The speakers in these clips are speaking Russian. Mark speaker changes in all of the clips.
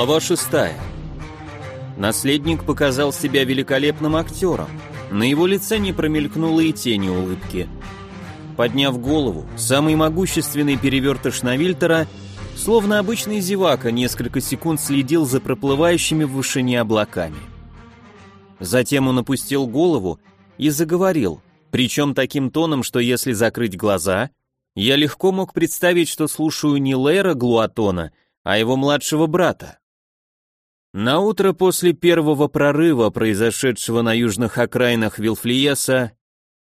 Speaker 1: Глава 6. Наследник показал себя великолепным актером. На его лице не промелькнуло и тени улыбки. Подняв голову, самый могущественный перевертыш Навильтера, словно обычный зевака, несколько секунд следил за проплывающими в вышине облаками. Затем он опустил голову и заговорил, причем таким тоном, что если закрыть глаза, я легко мог представить, что слушаю не Лейра Глуатона, а его младшего брата. На утро после первого прорыва, произошедшего на южных окраинах Вилфлиеса,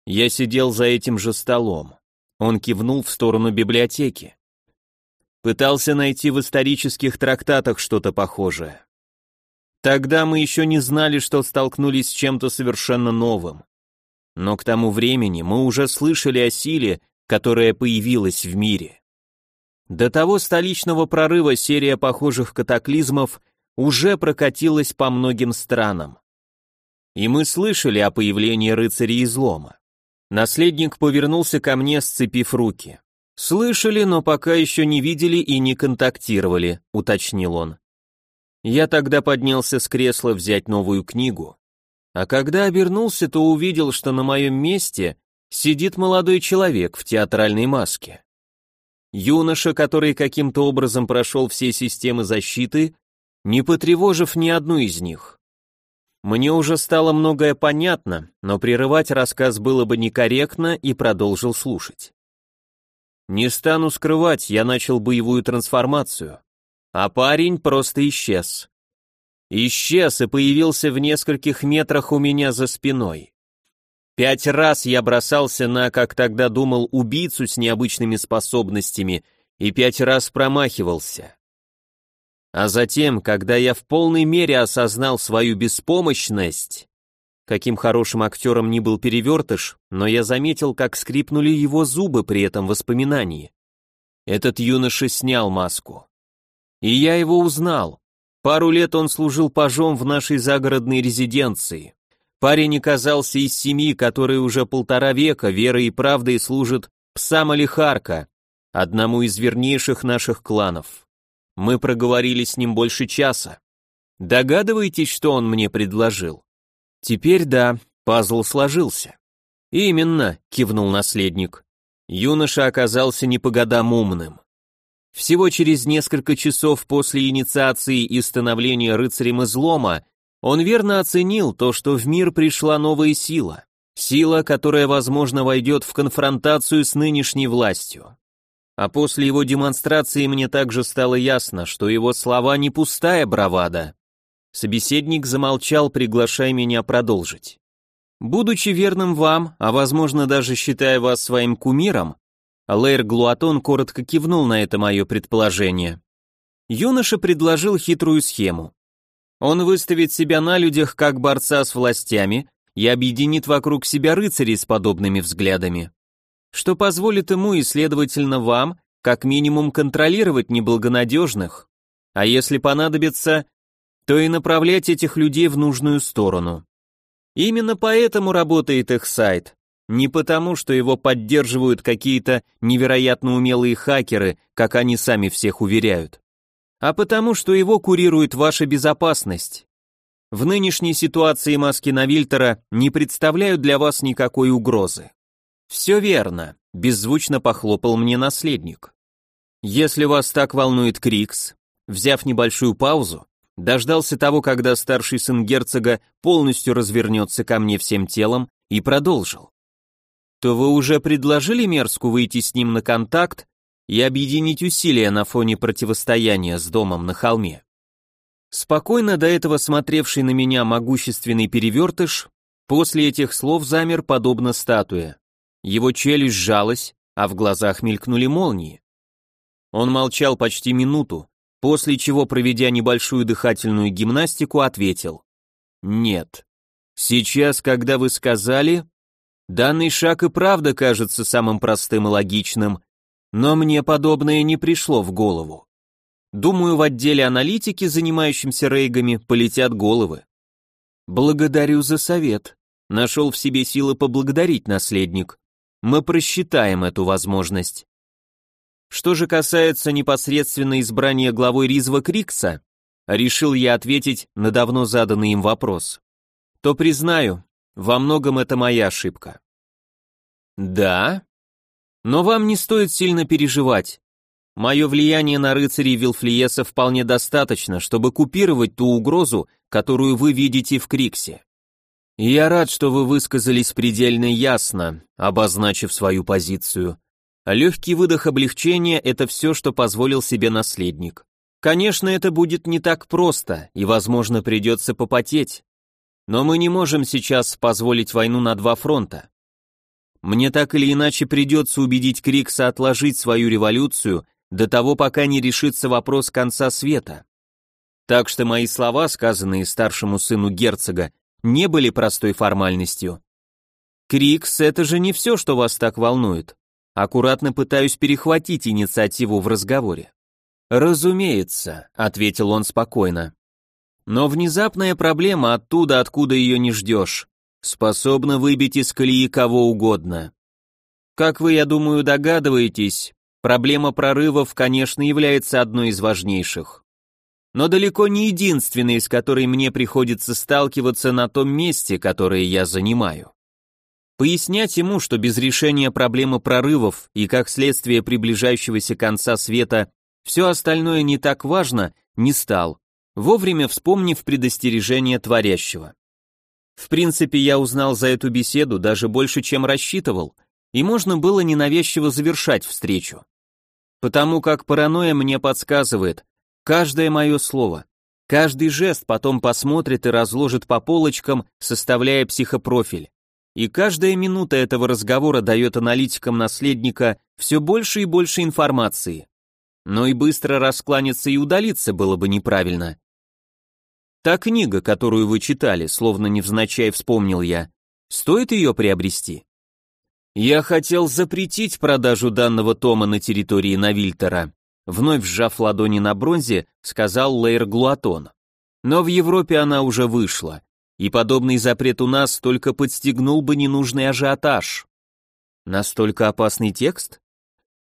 Speaker 1: я сидел за этим же столом. Он кивнул в сторону библиотеки. Пытался найти в исторических трактатах что-то похожее. Тогда мы еще не знали, что столкнулись с чем-то совершенно новым. Но к тому времени мы уже слышали о силе, которая появилась в мире. До того столичного прорыва серия похожих катаклизмов уже прокатилась по многим странам. И мы слышали о появлении рыцарей излома. Наследник повернулся ко мне, сцепив руки. «Слышали, но пока еще не видели и не контактировали», — уточнил он. Я тогда поднялся с кресла взять новую книгу. А когда обернулся, то увидел, что на моем месте сидит молодой человек в театральной маске. Юноша, который каким-то образом прошел все системы защиты, не потревожив ни одну из них. Мне уже стало многое понятно, но прерывать рассказ было бы некорректно и продолжил слушать. Не стану скрывать, я начал боевую трансформацию, а парень просто исчез. Исчез и появился в нескольких метрах у меня за спиной. Пять раз я бросался на, как тогда думал, убийцу с необычными способностями и пять раз промахивался. А затем, когда я в полной мере осознал свою беспомощность, каким хорошим актером ни был перевертыш, но я заметил, как скрипнули его зубы при этом воспоминании. Этот юноша снял маску. И я его узнал. Пару лет он служил пажом в нашей загородной резиденции. Парень оказался из семьи, которая уже полтора века верой и правдой служит псам Алихарка, одному из вернейших наших кланов. Мы проговорили с ним больше часа. Догадываетесь, что он мне предложил? Теперь да, пазл сложился. Именно, кивнул наследник. Юноша оказался не по годам умным. Всего через несколько часов после инициации и становления рыцарем излома он верно оценил то, что в мир пришла новая сила. Сила, которая, возможно, войдет в конфронтацию с нынешней властью. А после его демонстрации мне также стало ясно, что его слова не пустая бравада. Собеседник замолчал, приглашая меня продолжить. Будучи верным вам, а возможно даже считая вас своим кумиром, Лейр Глуатон коротко кивнул на это мое предположение. Юноша предложил хитрую схему. Он выставит себя на людях как борца с властями и объединит вокруг себя рыцарей с подобными взглядами, что позволит ему и, следовательно, вам, как минимум, контролировать неблагонадежных, а если понадобится, то и направлять этих людей в нужную сторону. Именно поэтому работает их сайт, не потому, что его поддерживают какие-то невероятно умелые хакеры, как они сами всех уверяют а потому, что его курирует ваша безопасность. В нынешней ситуации маски Навильтера не представляют для вас никакой угрозы. Все верно, беззвучно похлопал мне наследник. Если вас так волнует Крикс, взяв небольшую паузу, дождался того, когда старший сын герцога полностью развернется ко мне всем телом и продолжил. То вы уже предложили Мерску выйти с ним на контакт и объединить усилия на фоне противостояния с домом на холме. Спокойно до этого смотревший на меня могущественный перевертыш, после этих слов замер подобно статуе. Его челюсть сжалась, а в глазах мелькнули молнии. Он молчал почти минуту, после чего, проведя небольшую дыхательную гимнастику, ответил. «Нет. Сейчас, когда вы сказали, данный шаг и правда кажется самым простым и логичным, но мне подобное не пришло в голову. Думаю, в отделе аналитики, занимающемся рейгами, полетят головы. Благодарю за совет. Нашел в себе силы поблагодарить наследник. Мы просчитаем эту возможность. Что же касается непосредственно избрания главой Ризва Крикса, решил я ответить на давно заданный им вопрос, то признаю, во многом это моя ошибка. Да? Но вам не стоит сильно переживать. Мое влияние на рыцарей Вилфлиеса вполне достаточно, чтобы купировать ту угрозу, которую вы видите в Криксе. Я рад, что вы высказались предельно ясно, обозначив свою позицию. Легкий выдох облегчения – это все, что позволил себе наследник. Конечно, это будет не так просто, и, возможно, придется попотеть. Но мы не можем сейчас позволить войну на два фронта. Мне так или иначе придется убедить Крикса отложить свою революцию до того, пока не решится вопрос конца света. Так что мои слова, сказанные старшему сыну герцога, не были простой формальностью. Крикс — это же не все, что вас так волнует. Аккуратно пытаюсь перехватить инициативу в разговоре. «Разумеется», — ответил он спокойно. «Но внезапная проблема оттуда, откуда ее не ждешь, способна выбить из колеи кого угодно. Как вы, я думаю, догадываетесь, Проблема прорывов, конечно, является одной из важнейших. Но далеко не единственной, с которой мне приходится сталкиваться на том месте, которое я занимаю. Пояснять ему, что без решения проблемы прорывов и как следствие приближающегося конца света все остальное не так важно, не стал, вовремя вспомнив предостережение творящего. В принципе, я узнал за эту беседу даже больше, чем рассчитывал, и можно было ненавязчиво завершать встречу. Потому как паранойя мне подсказывает, каждое мое слово, каждый жест потом посмотрит и разложит по полочкам, составляя психопрофиль. И каждая минута этого разговора дает аналитикам наследника все больше и больше информации. Но и быстро раскланяться и удалиться было бы неправильно. Та книга, которую вы читали, словно невзначай вспомнил я, стоит ее приобрести? Я хотел запретить продажу данного тома на территории Навильтера, вновь сжав ладони на бронзе, сказал Лейр Глуатон. Но в Европе она уже вышла, и подобный запрет у нас только подстегнул бы ненужный ажиотаж. Настолько опасный текст?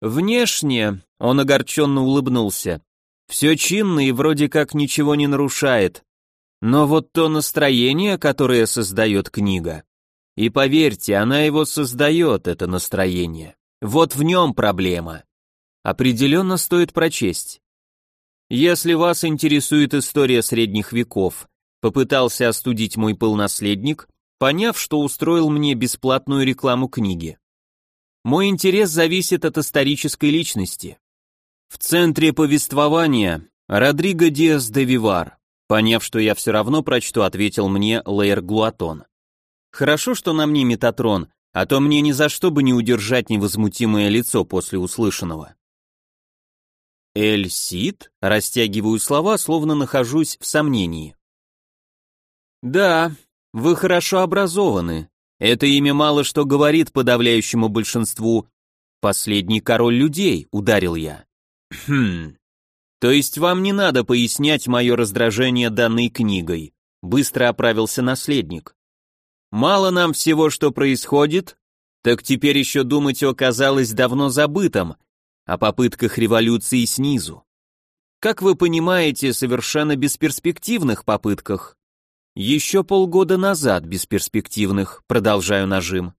Speaker 1: Внешне, он огорченно улыбнулся. Все чинно и вроде как ничего не нарушает. Но вот то настроение, которое создает книга, и поверьте, она его создает, это настроение. Вот в нем проблема. Определенно стоит прочесть. Если вас интересует история средних веков, попытался остудить мой пыл поняв, что устроил мне бесплатную рекламу книги. Мой интерес зависит от исторической личности. В центре повествования Родриго Диас де Вивар. Поняв, что я все равно прочту, ответил мне Лейер Глуатон. Хорошо, что на мне метатрон, а то мне ни за что бы не удержать невозмутимое лицо после услышанного. Эль Сид? Растягиваю слова, словно нахожусь в сомнении. Да, вы хорошо образованы. Это имя мало что говорит подавляющему большинству. Последний король людей, ударил я. Хм. То есть вам не надо пояснять мое раздражение данной книгой. Быстро оправился наследник. Мало нам всего, что происходит, так теперь еще думать оказалось давно забытым, о попытках революции снизу. Как вы понимаете, совершенно бесперспективных попытках. Еще полгода назад бесперспективных, продолжаю нажим.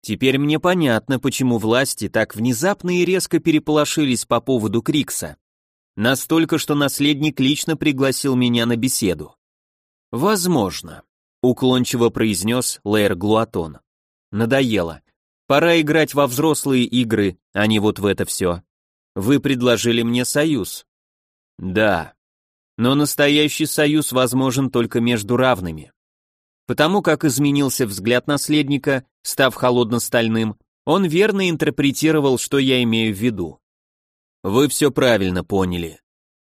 Speaker 1: Теперь мне понятно, почему власти так внезапно и резко переполошились по поводу Крикса. Настолько, что наследник лично пригласил меня на беседу. Возможно уклончиво произнес Лейр Глуатон. Надоело. Пора играть во взрослые игры, а не вот в это все. Вы предложили мне союз. Да. Но настоящий союз возможен только между равными. Потому как изменился взгляд наследника, став холодно-стальным, он верно интерпретировал, что я имею в виду. Вы все правильно поняли.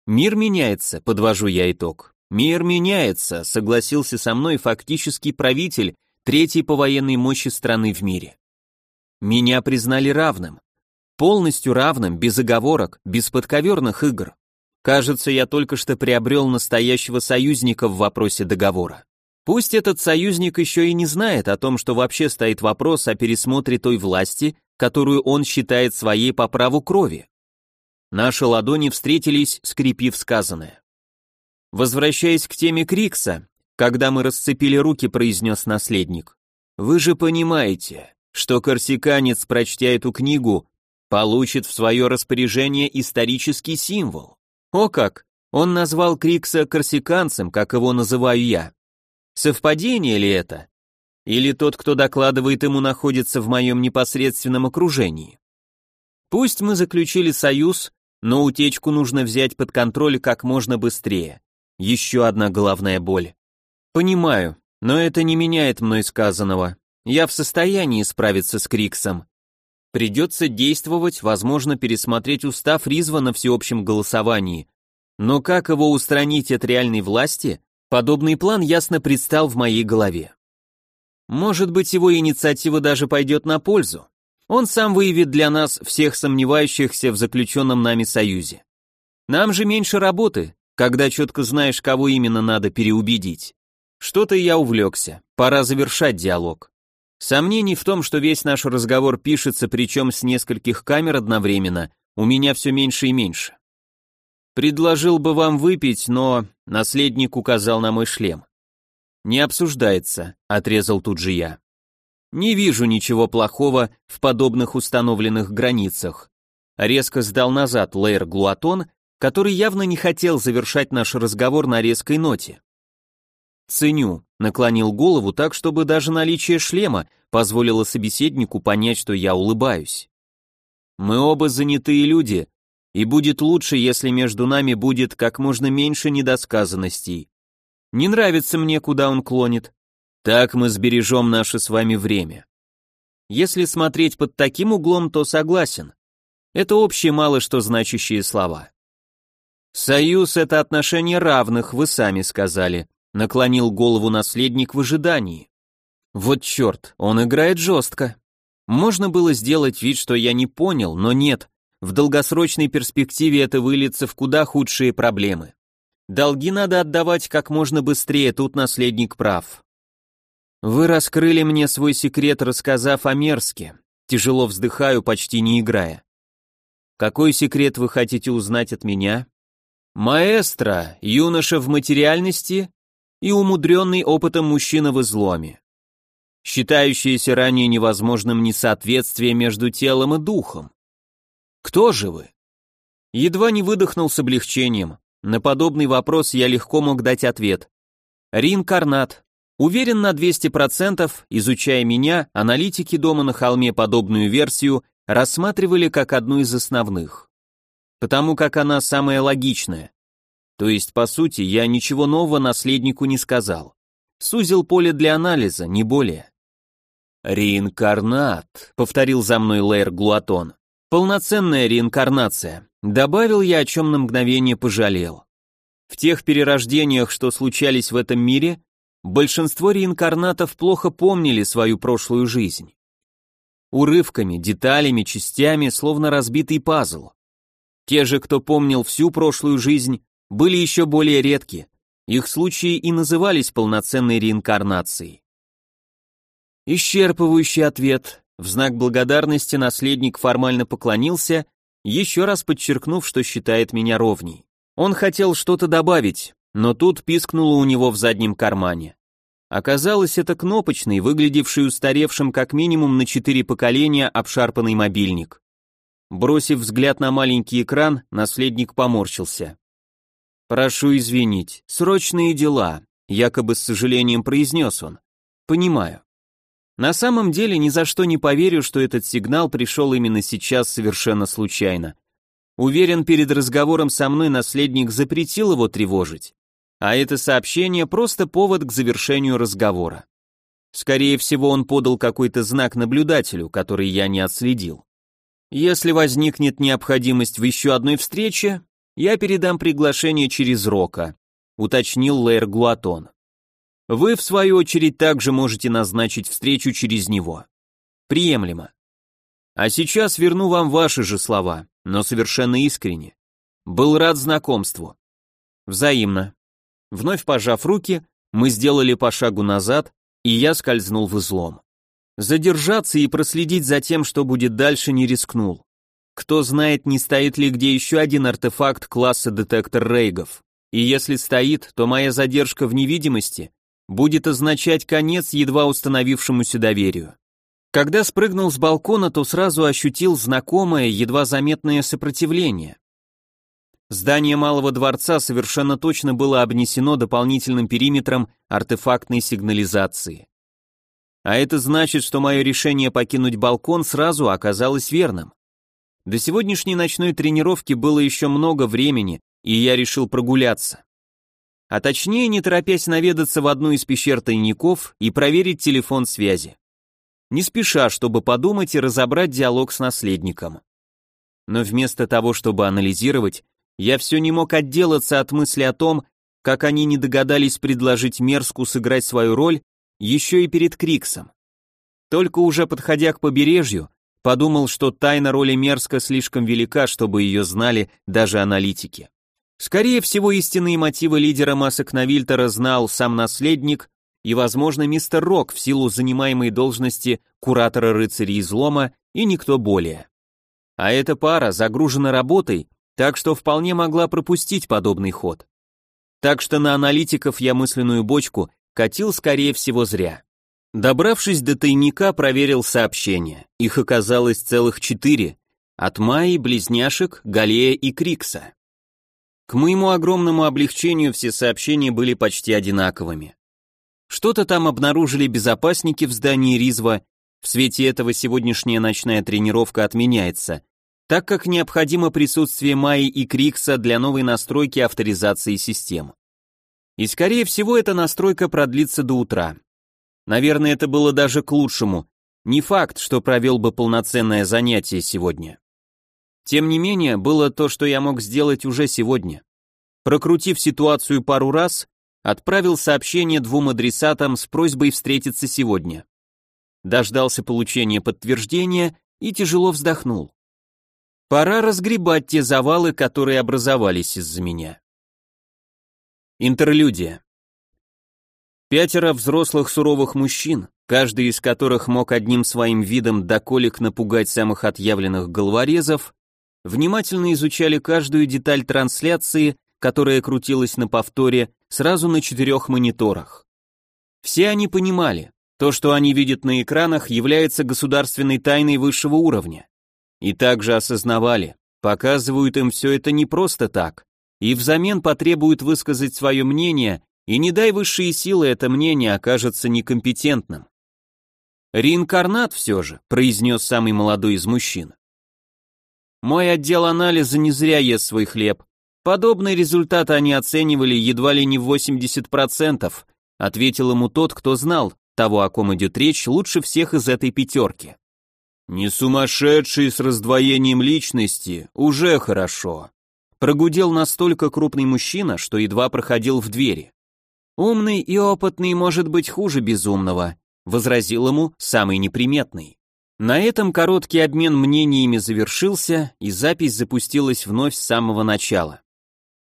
Speaker 1: Мир меняется, подвожу я итог. Мир меняется, согласился со мной фактический правитель третьей по военной мощи страны в мире. Меня признали равным. Полностью равным, без оговорок, без подковерных игр. Кажется, я только что приобрел настоящего союзника в вопросе договора. Пусть этот союзник еще и не знает о том, что вообще стоит вопрос о пересмотре той власти, которую он считает своей по праву крови. Наши ладони встретились, скрепив сказанное. Возвращаясь к теме Крикса, когда мы расцепили руки, произнес наследник. Вы же понимаете, что корсиканец, прочтя эту книгу, получит в свое распоряжение исторический символ. О как! Он назвал Крикса корсиканцем, как его называю я. Совпадение ли это? Или тот, кто докладывает ему, находится в моем непосредственном окружении? Пусть мы заключили союз, но утечку нужно взять под контроль как можно быстрее. Еще одна головная боль. Понимаю, но это не меняет мной сказанного. Я в состоянии справиться с Криксом. Придется действовать, возможно, пересмотреть устав Ризва на всеобщем голосовании. Но как его устранить от реальной власти, подобный план ясно предстал в моей голове. Может быть, его инициатива даже пойдет на пользу. Он сам выявит для нас всех сомневающихся в заключенном нами союзе. Нам же меньше работы, когда четко знаешь, кого именно надо переубедить. Что-то я увлекся, пора завершать диалог. Сомнений в том, что весь наш разговор пишется, причем с нескольких камер одновременно, у меня все меньше и меньше. Предложил бы вам выпить, но наследник указал на мой шлем. Не обсуждается, отрезал тут же я. Не вижу ничего плохого в подобных установленных границах. Резко сдал назад Лейр Глуатон, который явно не хотел завершать наш разговор на резкой ноте. Ценю, наклонил голову так, чтобы даже наличие шлема позволило собеседнику понять, что я улыбаюсь. Мы оба занятые люди, и будет лучше, если между нами будет как можно меньше недосказанностей. Не нравится мне, куда он клонит. Так мы сбережем наше с вами время. Если смотреть под таким углом, то согласен. Это общие мало что значащие слова. Союз — это отношение равных, вы сами сказали. Наклонил голову наследник в ожидании. Вот черт, он играет жестко. Можно было сделать вид, что я не понял, но нет. В долгосрочной перспективе это выльется в куда худшие проблемы. Долги надо отдавать как можно быстрее, тут наследник прав. Вы раскрыли мне свой секрет, рассказав о Мерске. Тяжело вздыхаю, почти не играя. Какой секрет вы хотите узнать от меня? Маэстро, юноша в материальности и умудренный опытом мужчина в изломе. Считающееся ранее невозможным несоответствие между телом и духом. Кто же вы? Едва не выдохнул с облегчением. На подобный вопрос я легко мог дать ответ. Реинкарнат. Уверен на 200%, изучая меня, аналитики дома на холме подобную версию рассматривали как одну из основных. Потому как она самая логичная. То есть, по сути, я ничего нового наследнику не сказал. Сузил поле для анализа, не более. «Реинкарнат», — повторил за мной Лейр Глуатон. «Полноценная реинкарнация», — добавил я, о чем на мгновение пожалел. В тех перерождениях, что случались в этом мире, большинство реинкарнатов плохо помнили свою прошлую жизнь. Урывками, деталями, частями, словно разбитый пазл. Те же, кто помнил всю прошлую жизнь, были еще более редки. Их случаи и назывались полноценной реинкарнацией. Исчерпывающий ответ. В знак благодарности наследник формально поклонился, еще раз подчеркнув, что считает меня ровней. Он хотел что-то добавить, но тут пискнуло у него в заднем кармане. Оказалось, это кнопочный, выглядевший устаревшим как минимум на четыре поколения обшарпанный мобильник. Бросив взгляд на маленький экран, наследник поморщился. «Прошу извинить, срочные дела», — якобы с сожалением произнес он. «Понимаю. На самом деле ни за что не поверю, что этот сигнал пришел именно сейчас совершенно случайно. Уверен, перед разговором со мной наследник запретил его тревожить. А это сообщение просто повод к завершению разговора. Скорее всего, он подал какой-то знак наблюдателю, который я не отследил. Если возникнет необходимость в еще одной встрече, я передам приглашение через Рока, уточнил Лейр Гуатон. Вы, в свою очередь, также можете назначить встречу через него. Приемлемо. А сейчас верну вам ваши же слова, но совершенно искренне. Был рад знакомству. Взаимно. Вновь пожав руки, мы сделали по шагу назад, и я скользнул в излом. Задержаться и проследить за тем, что будет дальше, не рискнул. Кто знает, не стоит ли где еще один артефакт класса детектор рейгов. И если стоит, то моя задержка в невидимости будет означать конец едва установившемуся доверию. Когда спрыгнул с балкона, то сразу ощутил знакомое, едва заметное сопротивление. Здание Малого дворца совершенно точно было обнесено дополнительным периметром артефактной сигнализации. А это значит, что мое решение покинуть балкон сразу оказалось верным. До сегодняшней ночной тренировки было еще много времени, и я решил прогуляться. А точнее, не торопясь наведаться в одну из пещер тайников и проверить телефон связи. Не спеша, чтобы подумать и разобрать диалог с наследником. Но вместо того, чтобы анализировать, я все не мог отделаться от мысли о том, как они не догадались предложить Мерску сыграть свою роль еще и перед Криксом. Только уже подходя к побережью, подумал, что тайна роли Мерска слишком велика, чтобы ее знали даже аналитики. Скорее всего, истинные мотивы лидера масок Навильтера знал сам наследник и, возможно, мистер Рок в силу занимаемой должности куратора рыцарей излома и никто более. А эта пара загружена работой, так что вполне могла пропустить подобный ход. Так что на аналитиков я мысленную бочку катил, скорее всего, зря. Добравшись до тайника, проверил сообщения. Их оказалось целых четыре. От Майи, Близняшек, Галея и Крикса. К моему огромному облегчению все сообщения были почти одинаковыми. Что-то там обнаружили безопасники в здании Ризва, в свете этого сегодняшняя ночная тренировка отменяется, так как необходимо присутствие Майи и Крикса для новой настройки авторизации систем. И скорее всего эта настройка продлится до утра. Наверное, это было даже к лучшему. Не факт, что провел бы полноценное занятие сегодня. Тем не менее, было то, что я мог сделать уже сегодня. Прокрутив ситуацию пару раз, отправил сообщение двум адресатам с просьбой встретиться сегодня. Дождался получения подтверждения и тяжело вздохнул. Пора разгребать те завалы, которые образовались из-за меня. Интерлюдия. Пятеро взрослых суровых мужчин, каждый из которых мог одним своим видом доколик напугать самых отъявленных головорезов, внимательно изучали каждую деталь трансляции, которая крутилась на повторе сразу на четырех мониторах. Все они понимали, то, что они видят на экранах, является государственной тайной высшего уровня. И также осознавали, показывают им все это не просто так, и взамен потребуют высказать свое мнение, и не дай высшие силы это мнение окажется некомпетентным. «Реинкарнат все же», — произнес самый молодой из мужчин. «Мой отдел анализа не зря ест свой хлеб. Подобные результаты они оценивали едва ли не в 80%, ответил ему тот, кто знал, того, о ком идет речь, лучше всех из этой пятерки. «Не сумасшедший с раздвоением личности, уже хорошо», Прогудел настолько крупный мужчина, что едва проходил в двери. «Умный и опытный может быть хуже безумного», — возразил ему самый неприметный. На этом короткий обмен мнениями завершился, и запись запустилась вновь с самого начала.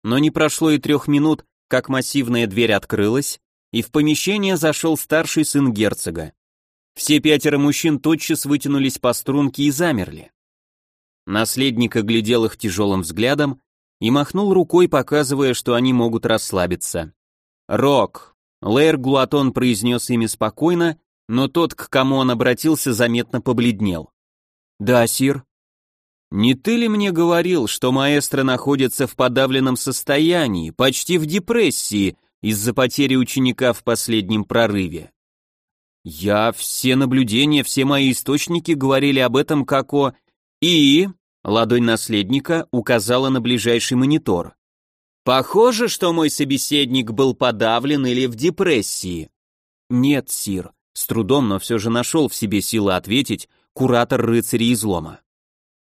Speaker 1: Но не прошло и трех минут, как массивная дверь открылась, и в помещение зашел старший сын герцога. Все пятеро мужчин тотчас вытянулись по струнке и замерли. Наследник оглядел их тяжелым взглядом, и махнул рукой, показывая, что они могут расслабиться. «Рок!» Лэр Глуатон произнес имя спокойно, но тот, к кому он обратился, заметно побледнел. «Да, сир». «Не ты ли мне говорил, что маэстро находится в подавленном состоянии, почти в депрессии, из-за потери ученика в последнем прорыве?» «Я, все наблюдения, все мои источники говорили об этом как о...» «И...» Ладонь наследника указала на ближайший монитор. Похоже, что мой собеседник был подавлен или в депрессии. Нет, сир, с трудом, но все же нашел в себе силы ответить куратор рыцарей излома.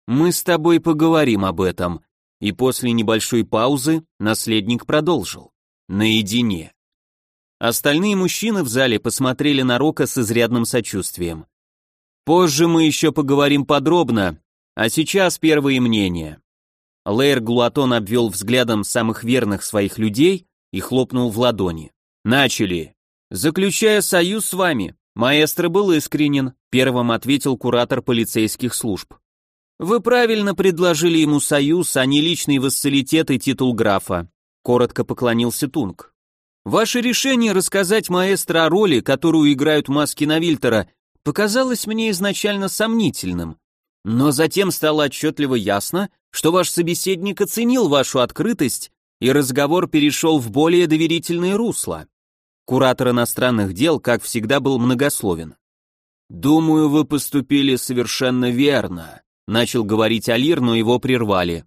Speaker 1: Мы с тобой поговорим об этом. И после небольшой паузы наследник продолжил. Наедине. Остальные мужчины в зале посмотрели на Рока с изрядным сочувствием. Позже мы еще поговорим подробно, а сейчас первые мнения. Лейр Глуатон обвел взглядом самых верных своих людей и хлопнул в ладони. Начали. Заключая союз с вами, маэстро был искренен, первым ответил куратор полицейских служб. Вы правильно предложили ему союз, а не личный вассалитет и титул графа. коротко поклонился Тунг. Ваше решение рассказать маэстро о роли, которую играют маски Навильтера, показалось мне изначально сомнительным. Но затем стало отчетливо ясно, что ваш собеседник оценил вашу открытость, и разговор перешел в более доверительное русло. Куратор иностранных дел, как всегда, был многословен. «Думаю, вы поступили совершенно верно», — начал говорить Алир, но его прервали.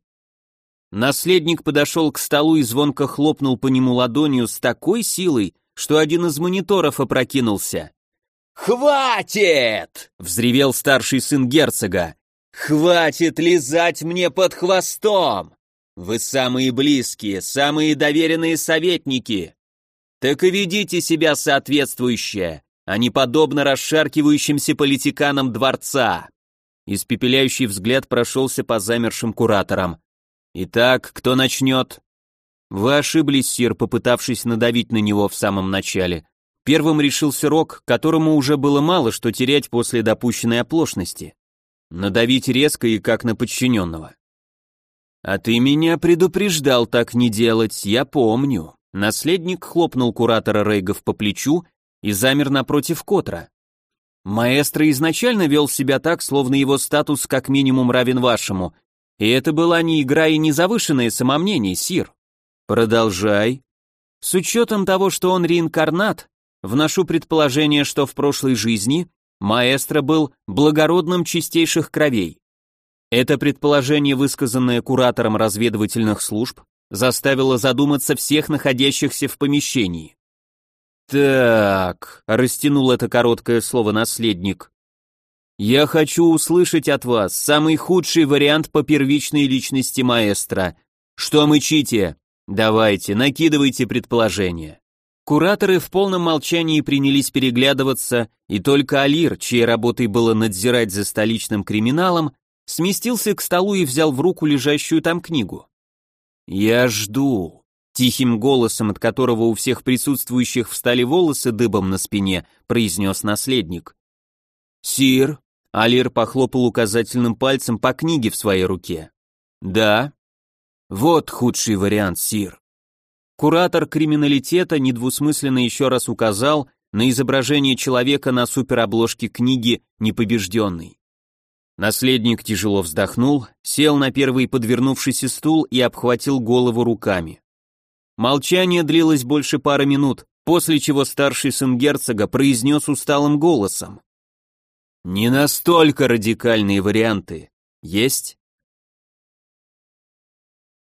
Speaker 1: Наследник подошел к столу и звонко хлопнул по нему ладонью с такой силой, что один из мониторов опрокинулся. «Хватит!» — взревел старший сын герцога. «Хватит лизать мне под хвостом! Вы самые близкие, самые доверенные советники! Так и ведите себя соответствующе, а не подобно расшаркивающимся политиканам дворца!» Испепеляющий взгляд прошелся по замершим кураторам. «Итак, кто начнет?» «Вы ошиблись, сир, попытавшись надавить на него в самом начале», Первым решился Рок, которому уже было мало что терять после допущенной оплошности. Надавить резко и как на подчиненного. «А ты меня предупреждал так не делать, я помню». Наследник хлопнул куратора Рейгов по плечу и замер напротив Котра. Маэстро изначально вел себя так, словно его статус как минимум равен вашему, и это была не игра и не завышенное самомнение, Сир. Продолжай. С учетом того, что он реинкарнат, Вношу предположение, что в прошлой жизни маэстро был благородным чистейших кровей. Это предположение, высказанное куратором разведывательных служб, заставило задуматься всех находящихся в помещении. «Так», — растянул это короткое слово наследник, «я хочу услышать от вас самый худший вариант по первичной личности маэстро. Что мычите? Давайте, накидывайте предположение». Кураторы в полном молчании принялись переглядываться, и только Алир, чьей работой было надзирать за столичным криминалом, сместился к столу и взял в руку лежащую там книгу. «Я жду», — тихим голосом, от которого у всех присутствующих встали волосы дыбом на спине, произнес наследник. «Сир», — Алир похлопал указательным пальцем по книге в своей руке. «Да». «Вот худший вариант, Сир. Куратор криминалитета недвусмысленно еще раз указал на изображение человека на суперобложке книги «Непобежденный». Наследник тяжело вздохнул, сел на первый подвернувшийся стул и обхватил голову руками. Молчание длилось больше пары минут, после чего старший сын герцога произнес усталым голосом. «Не настолько радикальные варианты. Есть?»